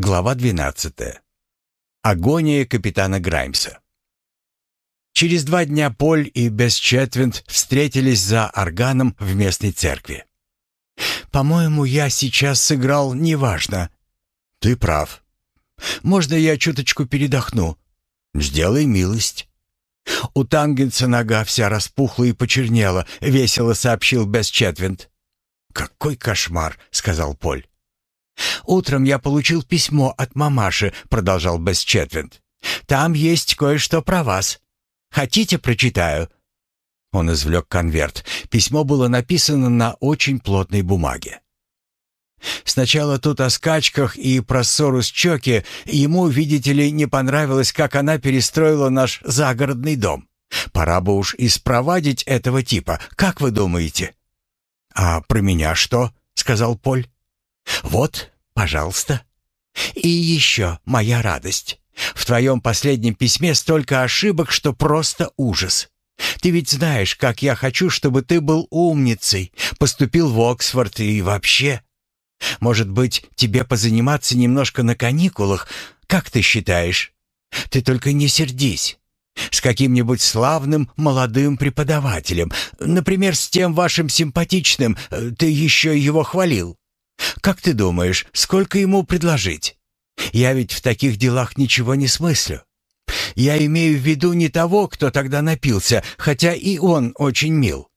Глава 12. Агония капитана Граймса. Через два дня Поль и Бесчетвинд встретились за органом в местной церкви. «По-моему, я сейчас сыграл неважно». «Ты прав. Можно я чуточку передохну?» «Сделай милость». «У Тангенса нога вся распухла и почернела», — весело сообщил Бесчетвинд. «Какой кошмар», — сказал Поль. «Утром я получил письмо от мамаши», — продолжал Бесчетвинд. «Там есть кое-что про вас. Хотите, прочитаю?» Он извлек конверт. Письмо было написано на очень плотной бумаге. Сначала тут о скачках и про ссору с Чоки. Ему, видите ли, не понравилось, как она перестроила наш загородный дом. Пора бы уж и спровадить этого типа. Как вы думаете? «А про меня что?» — сказал Поль. «Вот, пожалуйста. И еще моя радость. В твоем последнем письме столько ошибок, что просто ужас. Ты ведь знаешь, как я хочу, чтобы ты был умницей, поступил в Оксфорд и вообще. Может быть, тебе позаниматься немножко на каникулах? Как ты считаешь? Ты только не сердись. С каким-нибудь славным молодым преподавателем, например, с тем вашим симпатичным, э, ты еще его хвалил. Как ты думаешь, сколько ему предложить? Я ведь в таких делах ничего не смыслю. Я имею в виду не того, кто тогда напился, хотя и он очень мил.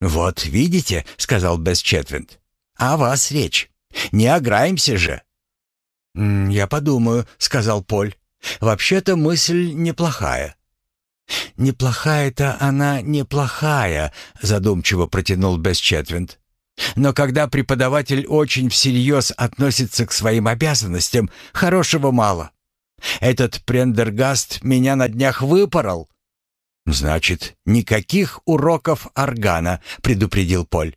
«Вот видите», — сказал Бесчетвинд, — «о вас речь. Не ограемся же». «Я подумаю», — сказал Поль. «Вообще-то мысль неплохая». «Неплохая-то она неплохая», — задумчиво протянул Бесчетвинд. Но когда преподаватель очень всерьез относится к своим обязанностям, хорошего мало. Этот Прендергаст меня на днях выпорол. Значит, никаких уроков органа, предупредил Поль.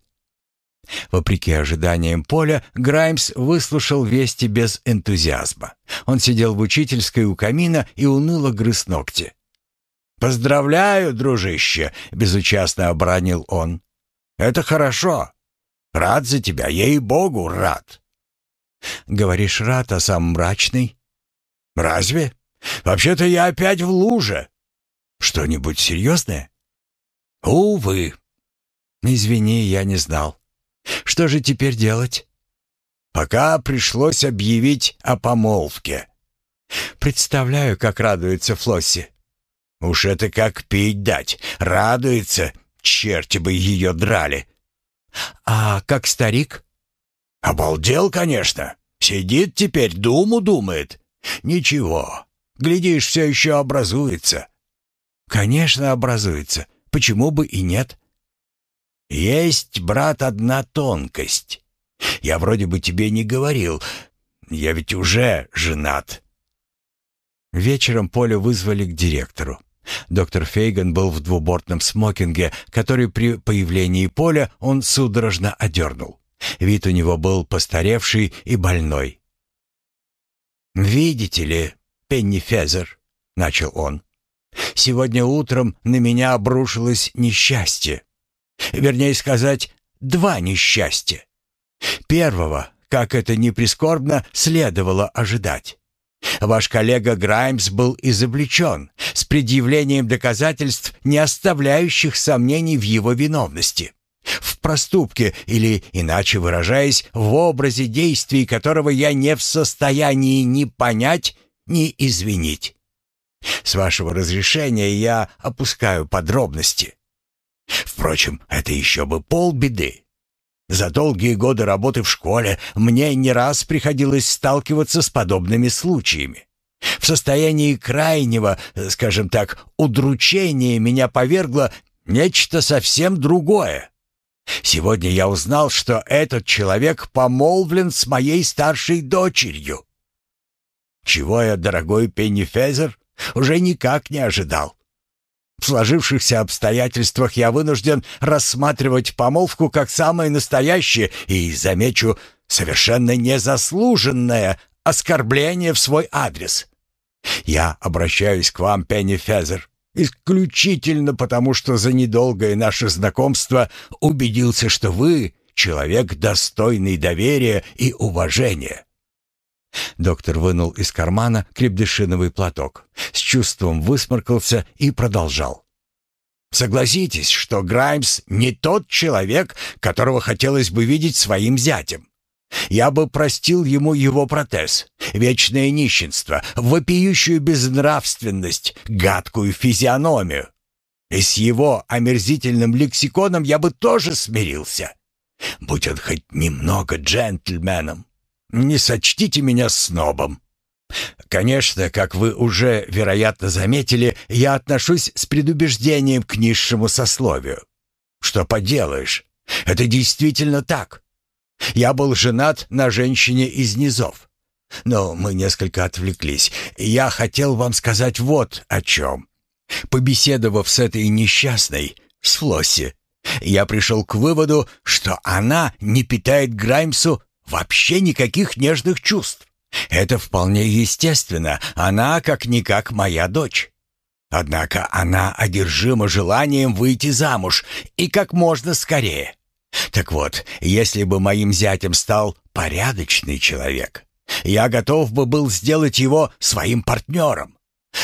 Вопреки ожиданиям Поля, Граймс выслушал вести без энтузиазма. Он сидел в учительской у камина и уныло грыз ногти. «Поздравляю, дружище!» — безучастно обронил он. «Это хорошо. Рад за тебя, ей-богу, рад. Говоришь, рад, а сам мрачный? Разве? Вообще-то я опять в луже. Что-нибудь серьезное? Увы. Извини, я не знал. Что же теперь делать? Пока пришлось объявить о помолвке. Представляю, как радуется Флосси. Уж это как пить дать. Радуется, черти бы ее драли. «А как старик?» «Обалдел, конечно. Сидит теперь, думу думает. Ничего, глядишь, все еще образуется». «Конечно, образуется. Почему бы и нет?» «Есть, брат, одна тонкость. Я вроде бы тебе не говорил. Я ведь уже женат». Вечером Поля вызвали к директору. Доктор Фейган был в двубортном смокинге, который при появлении Поля он судорожно одернул. Вид у него был постаревший и больной. «Видите ли, Пенни Фезер», — начал он, — «сегодня утром на меня обрушилось несчастье. Вернее сказать, два несчастья. Первого, как это ни прискорбно, следовало ожидать. Ваш коллега Граймс был изобличен с предъявлением доказательств, не оставляющих сомнений в его виновности. В проступке, или, иначе выражаясь, в образе действий, которого я не в состоянии ни понять, ни извинить. С вашего разрешения я опускаю подробности. Впрочем, это еще бы полбеды. За долгие годы работы в школе мне не раз приходилось сталкиваться с подобными случаями. В состоянии крайнего, скажем так, удручения меня повергло нечто совсем другое. Сегодня я узнал, что этот человек помолвлен с моей старшей дочерью. Чего я, дорогой Пенни Фезер, уже никак не ожидал. В сложившихся обстоятельствах я вынужден рассматривать помолвку как самое настоящее и, замечу, совершенно незаслуженное оскорбление в свой адрес. Я обращаюсь к вам, Пенни Фезер, исключительно потому, что за недолгое наше знакомство убедился, что вы человек достойный доверия и уважения. Доктор вынул из кармана крепдышиновый платок, с чувством высморкался и продолжал. «Согласитесь, что Граймс не тот человек, которого хотелось бы видеть своим зятем. Я бы простил ему его протез, вечное нищенство, вопиющую безнравственность, гадкую физиономию. И с его омерзительным лексиконом я бы тоже смирился. Будь он хоть немного джентльменом. Не сочтите меня снобом. Конечно, как вы уже, вероятно, заметили, я отношусь с предубеждением к низшему сословию. Что поделаешь, это действительно так. Я был женат на женщине из низов. Но мы несколько отвлеклись. Я хотел вам сказать вот о чем. Побеседовав с этой несчастной, с Флосси, я пришел к выводу, что она не питает Граймсу вообще никаких нежных чувств. Это вполне естественно, она как-никак моя дочь. Однако она одержима желанием выйти замуж и как можно скорее. Так вот, если бы моим зятем стал порядочный человек, я готов бы был сделать его своим партнером.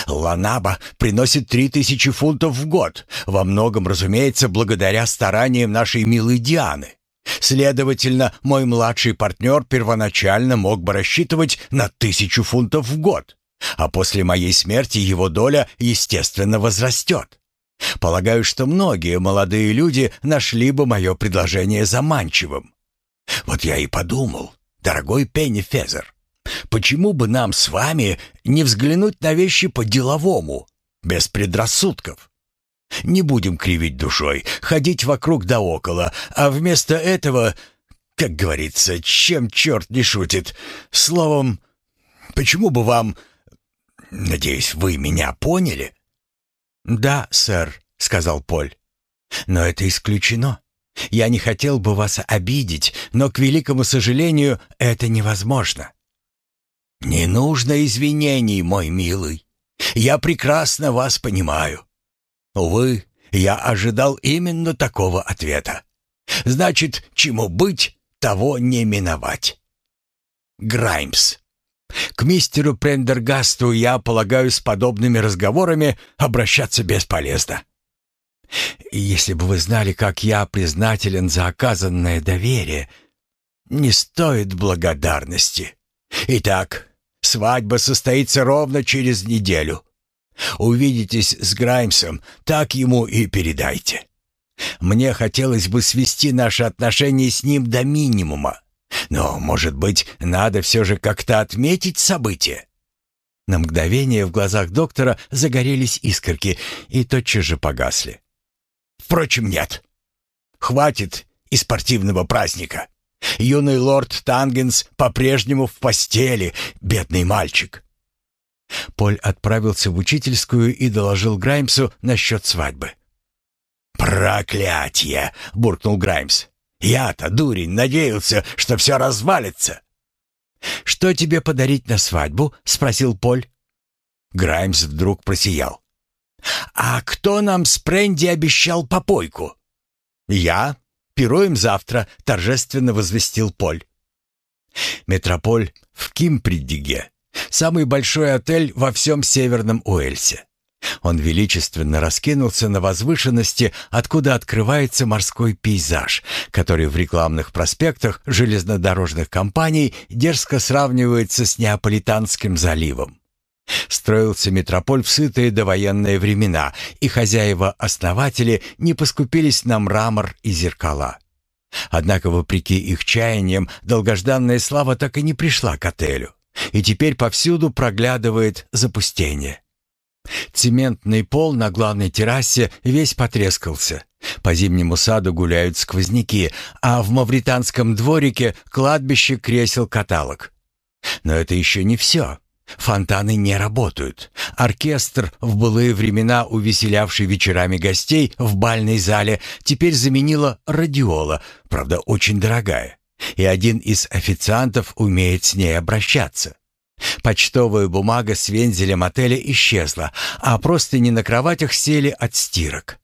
Ланаба приносит три тысячи фунтов в год, во многом, разумеется, благодаря стараниям нашей милой Дианы. Следовательно, мой младший партнер первоначально мог бы рассчитывать на тысячу фунтов в год, а после моей смерти его доля, естественно, возрастет. Полагаю, что многие молодые люди нашли бы мое предложение заманчивым. Вот я и подумал, дорогой Пенни Фезер, почему бы нам с вами не взглянуть на вещи по-деловому, без предрассудков? Не будем кривить душой, ходить вокруг да около, а вместо этого, как говорится, чем черт не шутит, словом, почему бы вам... Надеюсь, вы меня поняли?» «Да, сэр», — сказал Поль. «Но это исключено. Я не хотел бы вас обидеть, но, к великому сожалению, это невозможно». «Не нужно извинений, мой милый. Я прекрасно вас понимаю. Увы, я ожидал именно такого ответа. Значит, чему быть, того не миновать». Граймс. К мистеру Прендергасту я полагаю, с подобными разговорами обращаться бесполезно. Если бы вы знали, как я признателен за оказанное доверие, не стоит благодарности. Итак, свадьба состоится ровно через неделю. Увидитесь с Граймсом, так ему и передайте. Мне хотелось бы свести наши отношения с ним до минимума. Но, может быть, надо все же как-то отметить событие?» На мгновение в глазах доктора загорелись искорки и тотчас же погасли. «Впрочем, нет. Хватит и спортивного праздника. Юный лорд Тангенс по-прежнему в постели, бедный мальчик». Поль отправился в учительскую и доложил Граймсу насчет свадьбы. «Проклятье!» — буркнул Граймс. Я-то, дурень, надеялся, что все развалится. «Что тебе подарить на свадьбу?» — спросил Поль. Граймс вдруг просиял. «А кто нам с Пренди обещал попойку?» «Я. Пируем завтра», — торжественно возвестил Поль. Метрополь в Кимпридиге. Самый большой отель во всем Северном Уэльсе. Он величественно раскинулся на возвышенности, откуда открывается морской пейзаж, который в рекламных проспектах железнодорожных компаний дерзко сравнивается с Неаполитанским заливом. Строился метрополь в сытые довоенные времена, и хозяева-основатели не поскупились на мрамор и зеркала. Однако, вопреки их чаяниям, долгожданная слава так и не пришла к отелю, и теперь повсюду проглядывает запустение. Цементный пол на главной террасе весь потрескался. По зимнему саду гуляют сквозняки, а в мавританском дворике кладбище кресел каталог. Но это еще не все. Фонтаны не работают. Оркестр, в былые времена увеселявший вечерами гостей в бальной зале, теперь заменила радиола, правда, очень дорогая. И один из официантов умеет с ней обращаться. Почтовая бумага с вензелем отеля исчезла, а просто не на кроватях сели от стирок.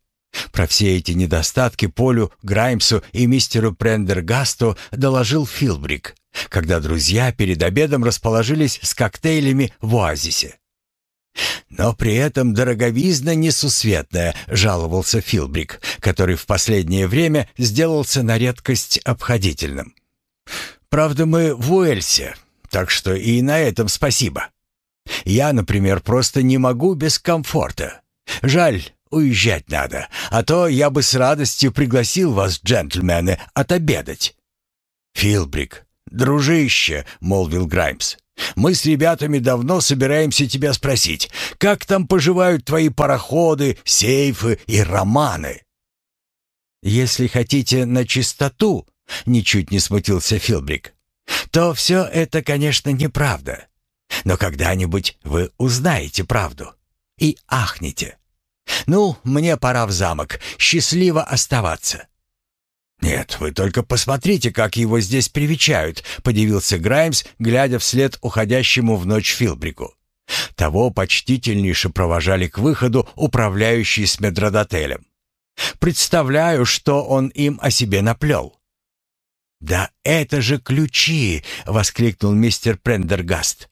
Про все эти недостатки Полю, Граймсу и мистеру Прендергасту доложил Филбрик, когда друзья перед обедом расположились с коктейлями в оазисе. «Но при этом дороговизна несусветная», — жаловался Филбрик, который в последнее время сделался на редкость обходительным. «Правда, мы в Уэльсе, так что и на этом спасибо. Я, например, просто не могу без комфорта. Жаль, уезжать надо, а то я бы с радостью пригласил вас, джентльмены, отобедать». «Филбрик, дружище», — молвил Граймс, мы с ребятами давно собираемся тебя спросить, как там поживают твои пароходы, сейфы и романы?» «Если хотите на чистоту», — ничуть не смутился Филбрик, «то все это, конечно, неправда. Но когда-нибудь вы узнаете правду и ахнете. Ну, мне пора в замок. Счастливо оставаться. «Нет, вы только посмотрите, как его здесь привечают», — подивился Граймс, глядя вслед уходящему в ночь Филбрику. Того почтительнейше провожали к выходу управляющий с медродотелем. «Представляю, что он им о себе наплел». «Да это же ключи!» — воскликнул мистер Прендергаст,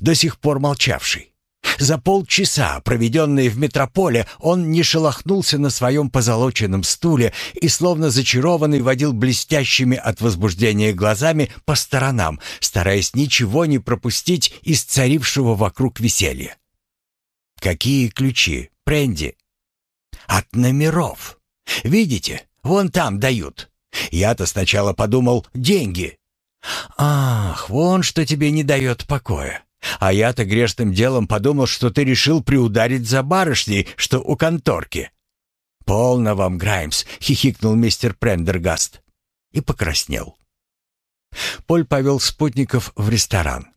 до сих пор молчавший. За полчаса, проведенные в метрополе, он не шелохнулся на своем позолоченном стуле и, словно зачарованный, водил блестящими от возбуждения глазами по сторонам, стараясь ничего не пропустить из царившего вокруг веселья. «Какие ключи, Пренди?» «От номеров. Видите, вон там дают. Я-то сначала подумал, деньги». «Ах, вон что тебе не дает покоя. А я-то грешным делом подумал, что ты решил приударить за барышней, что у конторки». «Полно вам, Граймс!» — хихикнул мистер Прендергаст. И покраснел. Поль повел спутников в ресторан.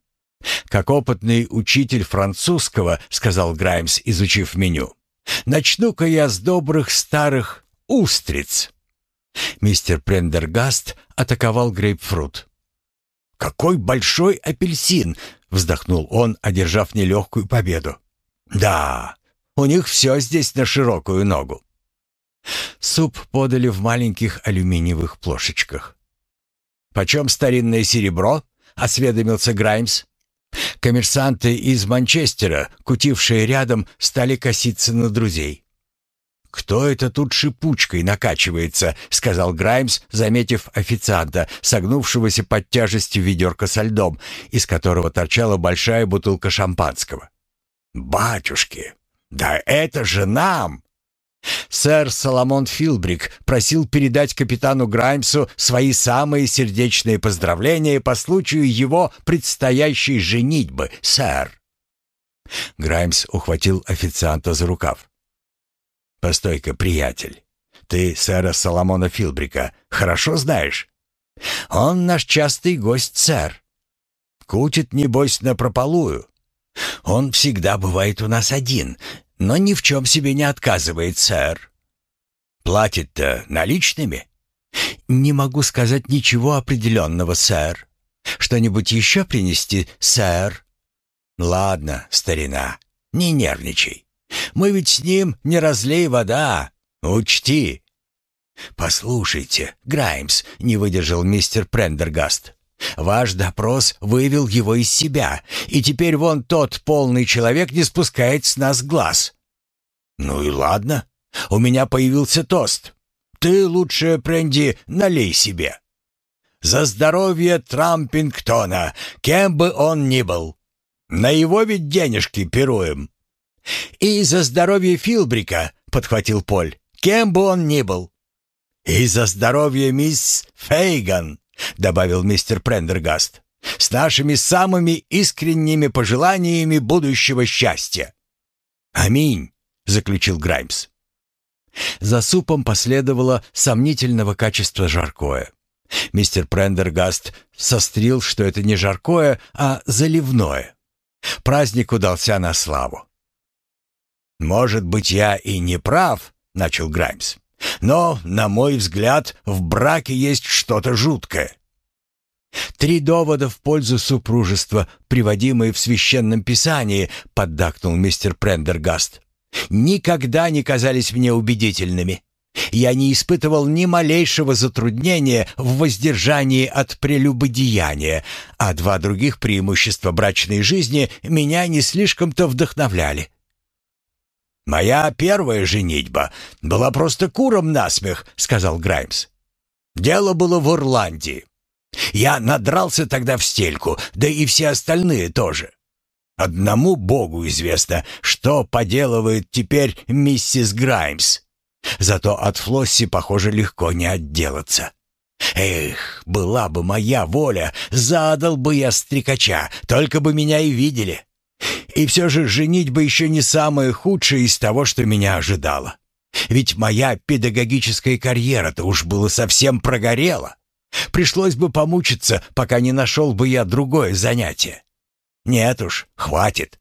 «Как опытный учитель французского», — сказал Граймс, изучив меню, — «начну-ка я с добрых старых устриц». Мистер Прендергаст атаковал грейпфрут. «Какой большой апельсин!» — вздохнул он, одержав нелегкую победу. «Да, у них все здесь на широкую ногу». Суп подали в маленьких алюминиевых плошечках. «Почем старинное серебро?» — осведомился Граймс. Коммерсанты из Манчестера, кутившие рядом, стали коситься на друзей. «Кто это тут шипучкой накачивается?» — сказал Граймс, заметив официанта, согнувшегося под тяжестью ведерка со льдом, из которого торчала большая бутылка шампанского. «Батюшки, да это же нам!» Сэр Соломон Филбрик просил передать капитану Граймсу свои самые сердечные поздравления по случаю его предстоящей женитьбы, сэр. Граймс ухватил официанта за рукав. «Постой-ка, приятель. Ты сэра Соломона Филбрика хорошо знаешь?» «Он наш частый гость, сэр. Кутит, небось, напропалую. Он всегда бывает у нас один, но ни в чем себе не отказывает, сэр. Платит-то наличными?» «Не могу сказать ничего определенного, сэр. Что-нибудь еще принести, сэр?» «Ладно, старина, не нервничай. Мы ведь с ним не разлей вода. Учти. Послушайте, Граймс, не выдержал мистер Прендергаст. Ваш допрос вывел его из себя, и теперь вон тот полный человек не спускает с нас глаз. Ну и ладно. У меня появился тост. Ты лучше, Пренди, налей себе. За здоровье Трампингтона, кем бы он ни был. На его ведь денежки пируем. «И за здоровье Филбрика», — подхватил Поль, — «кем бы он ни был». «И за здоровье мисс Фейган», — добавил мистер Прендергаст, «с нашими самыми искренними пожеланиями будущего счастья». «Аминь», — заключил Граймс. За супом последовало сомнительного качества жаркое. Мистер Прендергаст сострил, что это не жаркое, а заливное. Праздник удался на славу. «Может быть, я и не прав», — начал Граймс. «Но, на мой взгляд, в браке есть что-то жуткое». «Три довода в пользу супружества, приводимые в Священном Писании», — поддакнул мистер Прендергаст. никогда не казались мне убедительными. Я не испытывал ни малейшего затруднения в воздержании от прелюбодеяния, а два других преимущества брачной жизни меня не слишком-то вдохновляли. «Моя первая женитьба была просто куром насмех», — сказал Граймс. «Дело было в Ирландии. Я надрался тогда в стельку, да и все остальные тоже. Одному Богу известно, что поделывает теперь миссис Граймс. Зато от Флосси, похоже, легко не отделаться. Эх, была бы моя воля, задал бы я стрекача, только бы меня и видели. И все же женить бы еще не самое худшее из того, что меня ожидало. Ведь моя педагогическая карьера-то уж было совсем прогорела. Пришлось бы помучиться, пока не нашел бы я другое занятие. Нет уж, хватит.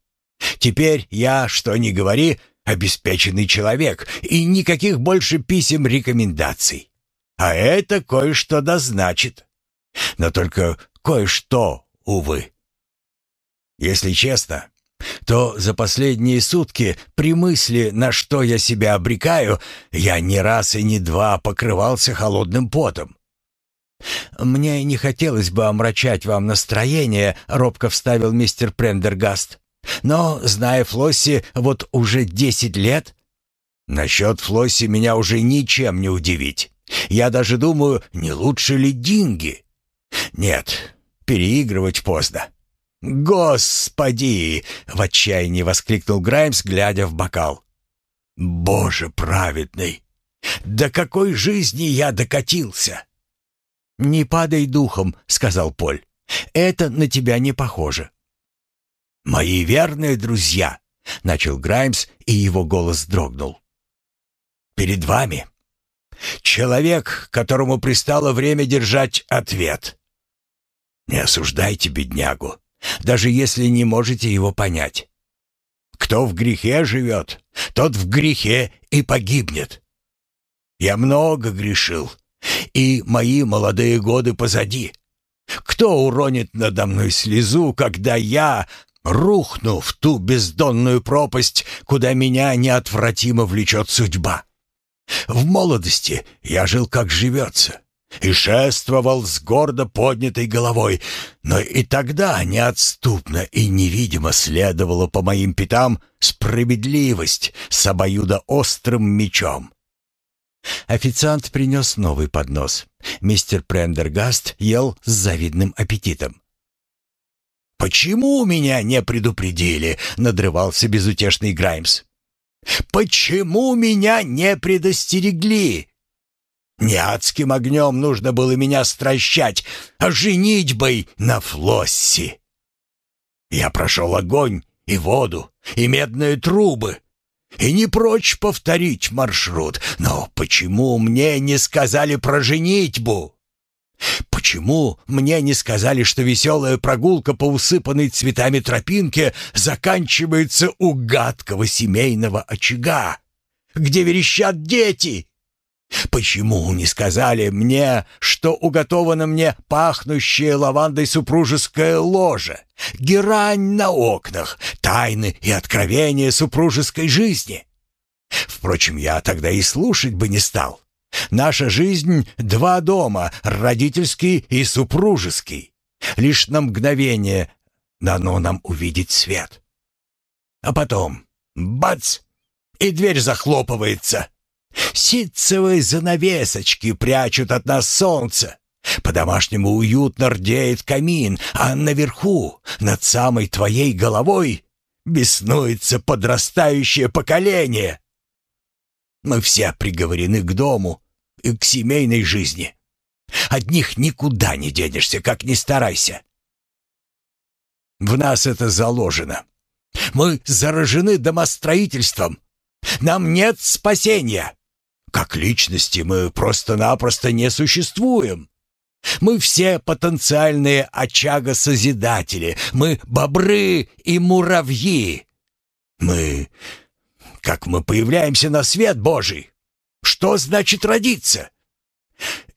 Теперь я, что ни говори, обеспеченный человек, и никаких больше писем рекомендаций. А это кое-что да значит. Но только кое-что, увы. Если честно, то за последние сутки при мысли, на что я себя обрекаю, я не раз и не два покрывался холодным потом. «Мне не хотелось бы омрачать вам настроение», — робко вставил мистер Прендергаст. Но, зная Флосси вот уже десять лет... Насчет Флосси меня уже ничем не удивить. Я даже думаю, не лучше ли деньги? Нет, переигрывать поздно. «Господи!» — в отчаянии воскликнул Граймс, глядя в бокал. «Боже праведный! До какой жизни я докатился!» «Не падай духом», — сказал Поль. «Это на тебя не похоже. «Мои верные друзья!» — начал Граймс, и его голос дрогнул. «Перед вами человек, которому пристало время держать ответ. Не осуждайте беднягу, даже если не можете его понять. Кто в грехе живет, тот в грехе и погибнет. Я много грешил, и мои молодые годы позади. Кто уронит надо мной слезу, когда я, рухну в ту бездонную пропасть, куда меня неотвратимо влечет судьба. В молодости я жил как живется и шествовал с гордо поднятой головой, но и тогда неотступно и невидимо следовала по моим пятам справедливость с обоюдоострым мечом. Официант принес новый поднос. Мистер Прендергаст ел с завидным аппетитом. «Почему меня не предупредили?» — надрывался безутешный Граймс. «Почему меня не предостерегли?» Не адским огнем нужно было меня стращать, а женитьбой на Флосси. Я прошел огонь и воду, и медные трубы, и не прочь повторить маршрут, но почему мне не сказали про женитьбу? Почему мне не сказали, что веселая прогулка по усыпанной цветами тропинке заканчивается у гадкого семейного очага, где верещат дети? Почему не сказали мне, что уготовано мне пахнущее лавандой супружеское ложе, герань на окнах, тайны и откровения супружеской жизни? Впрочем, я тогда и слушать бы не стал. Наша жизнь — два дома, родительский и супружеский. Лишь на мгновение дано нам увидеть свет. А потом — бац! И дверь захлопывается. Ситцевые занавесочки прячут от нас солнце. По-домашнему уютно рдеет камин, а наверху, над самой твоей головой, беснуется подрастающее поколение. Мы все приговорены к дому и к семейной жизни. От них никуда не денешься, как ни старайся. В нас это заложено. Мы заражены домостроительством. Нам нет спасения. Как личности мы просто-напросто не существуем. Мы все потенциальные очага-созидатели. Мы бобры и муравьи. Мы как мы появляемся на свет Божий. Что значит родиться?»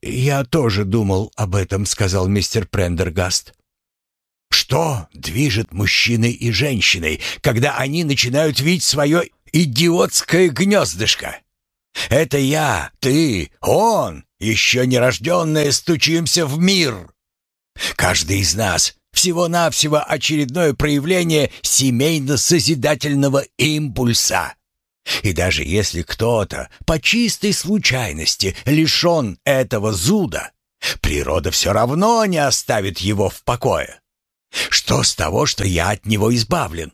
«Я тоже думал об этом», — сказал мистер Прендергаст. «Что движет мужчиной и женщиной, когда они начинают видеть свое идиотское гнездышко. Это я, ты, он, еще нерожденные, стучимся в мир. Каждый из нас всего-навсего очередное проявление семейно-созидательного импульса. И даже если кто-то по чистой случайности лишен этого зуда, природа все равно не оставит его в покое. Что с того, что я от него избавлен?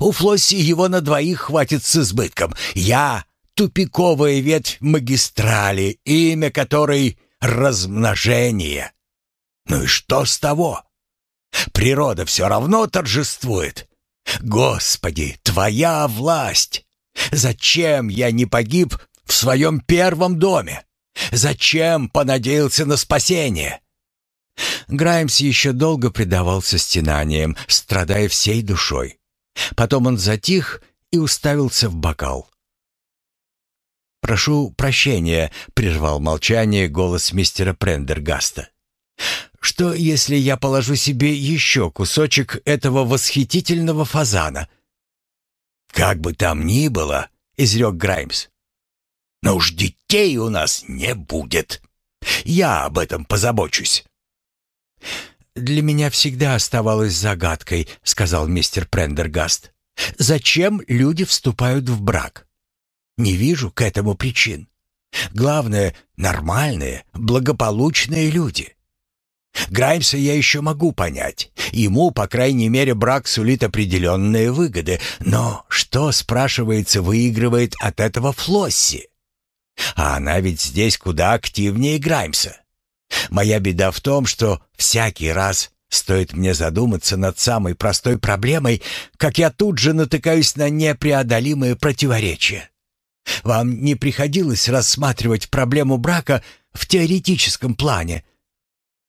У Флосси его на двоих хватит с избытком. Я — тупиковая ветвь магистрали, имя которой — размножение. Ну и что с того? Природа все равно торжествует. Господи, твоя власть! Зачем я не погиб в своем первом доме? Зачем понадеялся на спасение? Граймс еще долго предавался стенаниям, страдая всей душой. Потом он затих и уставился в бокал. «Прошу прощения», — прервал молчание голос мистера Прендергаста. «Что, если я положу себе еще кусочек этого восхитительного фазана?» «Как бы там ни было», — изрек Граймс. «Но уж детей у нас не будет. Я об этом позабочусь». «Для меня всегда оставалось загадкой», — сказал мистер Прендергаст. «Зачем люди вступают в брак? Не вижу к этому причин. Главное — нормальные, благополучные люди. Граймса я еще могу понять. Ему, по крайней мере, брак сулит определенные выгоды. Но что, спрашивается, выигрывает от этого Флосси? А она ведь здесь куда активнее Граймса. Моя беда в том, что всякий раз стоит мне задуматься над самой простой проблемой, как я тут же натыкаюсь на непреодолимые противоречия. Вам не приходилось рассматривать проблему брака в теоретическом плане?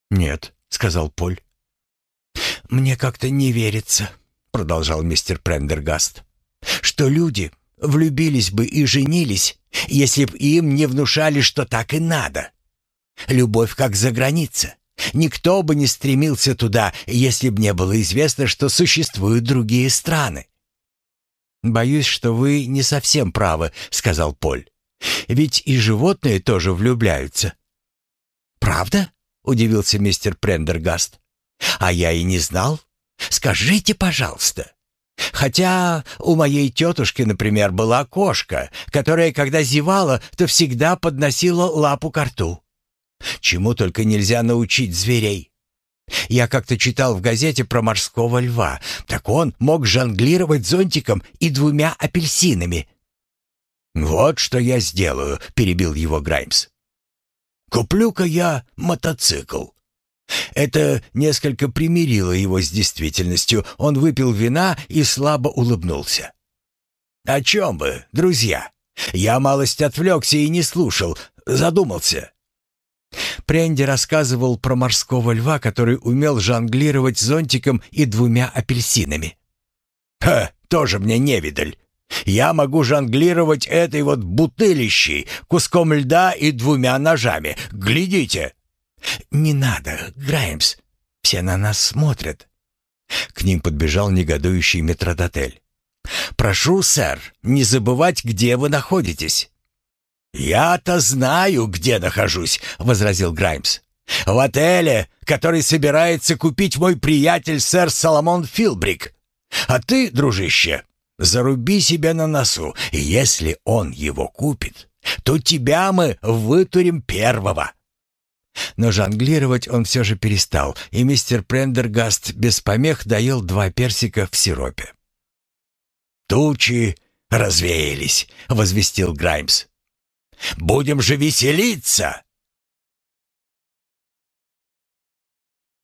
Нет, сказал Поль. Мне как-то не верится, продолжал мистер Прендергаст, что люди влюбились бы и женились, если б им не внушали, что так и надо. Любовь как за граница. Никто бы не стремился туда, если б не было известно, что существуют другие страны. «Боюсь, что вы не совсем правы», — сказал Поль. «Ведь и животные тоже влюбляются». «Правда?» — удивился мистер Прендергаст. «А я и не знал. Скажите, пожалуйста». Хотя у моей тетушки, например, была кошка, которая, когда зевала, то всегда подносила лапу к рту. Чему только нельзя научить зверей. Я как-то читал в газете про морского льва. Так он мог жонглировать зонтиком и двумя апельсинами. «Вот что я сделаю», — перебил его Граймс. «Куплю-ка я мотоцикл». Это несколько примирило его с действительностью. Он выпил вина и слабо улыбнулся. «О чем вы, друзья? Я малость отвлекся и не слушал, задумался. Пренди рассказывал про морского льва, который умел жонглировать зонтиком и двумя апельсинами. «Ха, тоже мне невидаль. Я могу жонглировать этой вот бутылищей, куском льда и двумя ножами. Глядите!» «Не надо, Граймс. Все на нас смотрят». К ним подбежал негодующий метродотель. «Прошу, сэр, не забывать, где вы находитесь». «Я-то знаю, где нахожусь», — возразил Граймс. «В отеле, который собирается купить мой приятель сэр Соломон Филбрик. А ты, дружище, заруби себя на носу, если он его купит, то тебя мы вытурим первого». Но жонглировать он все же перестал, и мистер Прендергаст без помех доел два персика в сиропе. «Тучи развеялись», — возвестил Граймс. Будем же веселиться.